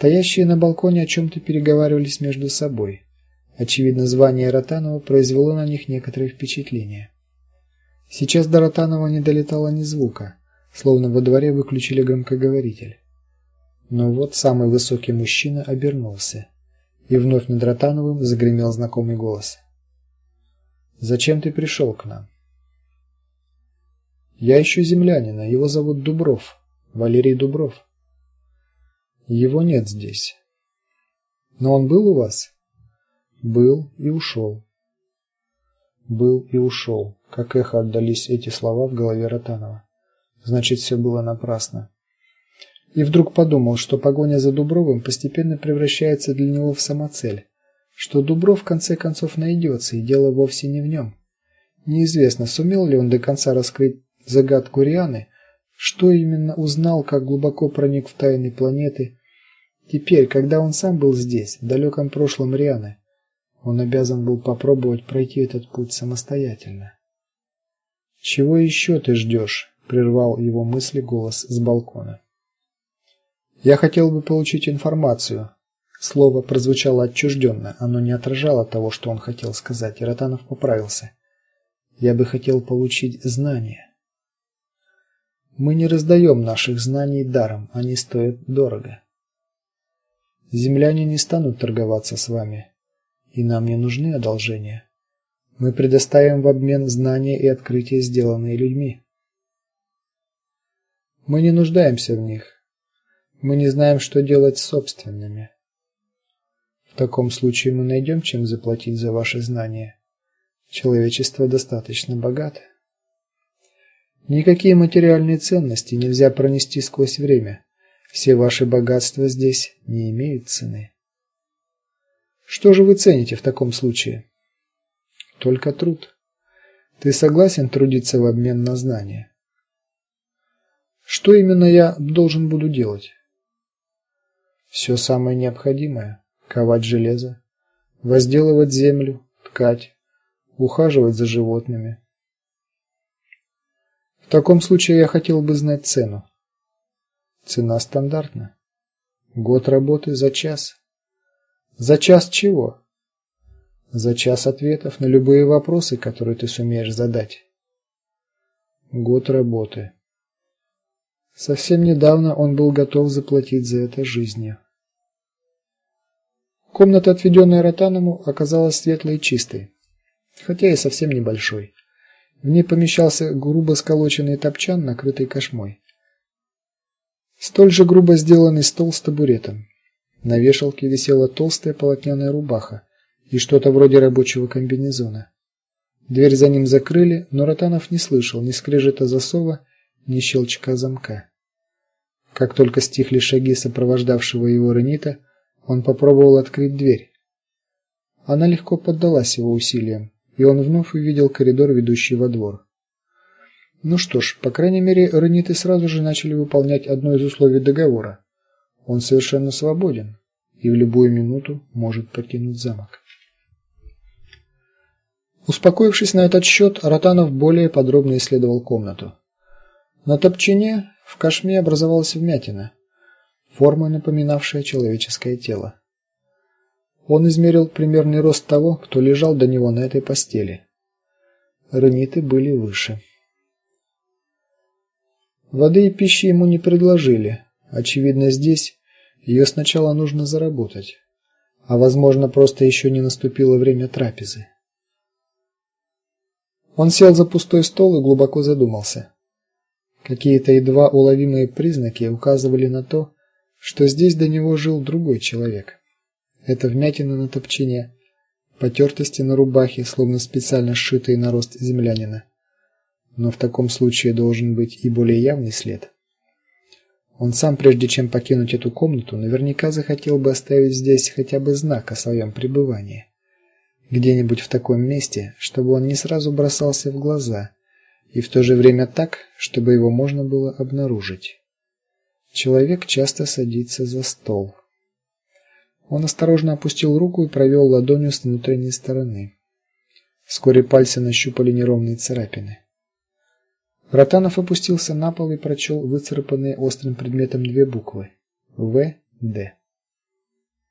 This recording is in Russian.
Стоящие на балконе о чем то переговаривались между собой. Очевидно, звание Ротанова произвело на них некоторое впечатление. Сейчас до Ротанова не долетало ни звука, словно во дворе выключили громкоговоритель. Но вот самый высокий мужчина обернулся, и вновь над Ротановым загремел знакомый голос. Зачем ты пришел к нам? Я ищу землянина, его зовут Дубров, Валерий Дубров. Его нет здесь. Но он был у вас? Был и ушел. Был и ушел. Как эхо отдались эти слова в голове Ротанова. Значит, все было напрасно. И вдруг подумал, что погоня за Дубровым постепенно превращается для него в самоцель что Дубров в конце концов найдется, и дело вовсе не в нем. Неизвестно, сумел ли он до конца раскрыть загадку Рианы, что именно узнал, как глубоко проник в тайны планеты. Теперь, когда он сам был здесь, в далеком прошлом Рианы, он обязан был попробовать пройти этот путь самостоятельно. Чего еще ты ждешь?» – прервал его мысли голос с балкона. Я хотел бы получить информацию, Слово прозвучало отчужденно, оно не отражало того, что он хотел сказать, и Ротанов поправился. Я бы хотел получить знания. Мы не раздаем наших знаний даром, они стоят дорого. Земляне не станут торговаться с вами, и нам не нужны одолжения. Мы предоставим в обмен знания и открытия, сделанные людьми. Мы не нуждаемся в них. Мы не знаем, что делать с собственными. В таком случае мы найдем, чем заплатить за ваши знания. Человечество достаточно богато. Никакие материальные ценности нельзя пронести сквозь время. Все ваши богатства здесь не имеют цены. Что же вы цените в таком случае? Только труд. Ты согласен трудиться в обмен на знания? Что именно я должен буду делать? Все самое необходимое ковать железо, возделывать землю, ткать, ухаживать за животными. В таком случае я хотел бы знать цену. Цена стандартна. Год работы за час. За час чего? За час ответов на любые вопросы, которые ты сумеешь задать. Год работы. Совсем недавно он был готов заплатить за это жизнью. Комната, отведенная Ротаному, оказалась светлой и чистой, хотя и совсем небольшой. В ней помещался грубо сколоченный топчан, накрытый кошмой. Столь же грубо сделанный стол с табуретом. На вешалке висела толстая полотняная рубаха и что-то вроде рабочего комбинезона. Дверь за ним закрыли, но Ротанов не слышал ни скрежета засова, ни щелчка замка. Как только стихли шаги сопровождавшего его Ренита, он попробовал открыть дверь. Она легко поддалась его усилиям, и он вновь увидел коридор, ведущий во двор. Ну что ж, по крайней мере, Рениты сразу же начали выполнять одно из условий договора. Он совершенно свободен и в любую минуту может покинуть замок. Успокоившись на этот счет, Ротанов более подробно исследовал комнату. На топчине в кашме образовалась вмятина форма, напоминавшая человеческое тело. Он измерил примерный рост того, кто лежал до него на этой постели. Раниты были выше. Воды и пищи ему не предложили. Очевидно, здесь ее сначала нужно заработать, а возможно, просто еще не наступило время трапезы. Он сел за пустой стол и глубоко задумался. Какие-то едва уловимые признаки указывали на то, что здесь до него жил другой человек. Это вмятины на топчине, потертости на рубахе, словно специально сшитые на рост землянина. Но в таком случае должен быть и более явный след. Он сам, прежде чем покинуть эту комнату, наверняка захотел бы оставить здесь хотя бы знак о своем пребывании. Где-нибудь в таком месте, чтобы он не сразу бросался в глаза, и в то же время так, чтобы его можно было обнаружить. Человек часто садится за стол. Он осторожно опустил руку и провел ладонью с внутренней стороны. Вскоре пальцы нащупали неровные царапины. Ротанов опустился на пол и прочел выцарапанные острым предметом две буквы: В. Д.